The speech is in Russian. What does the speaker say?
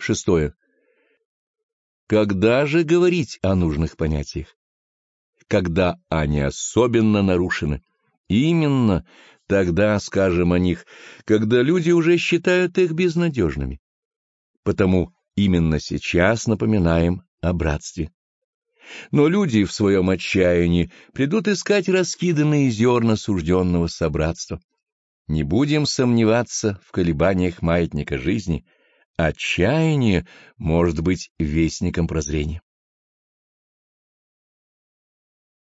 Шестое. Когда же говорить о нужных понятиях? Когда они особенно нарушены. Именно тогда скажем о них, когда люди уже считают их безнадежными. Потому именно сейчас напоминаем о братстве. Но люди в своем отчаянии придут искать раскиданные зерна сужденного собратства. Не будем сомневаться в колебаниях маятника жизни. Отчаяние может быть вестником прозрения.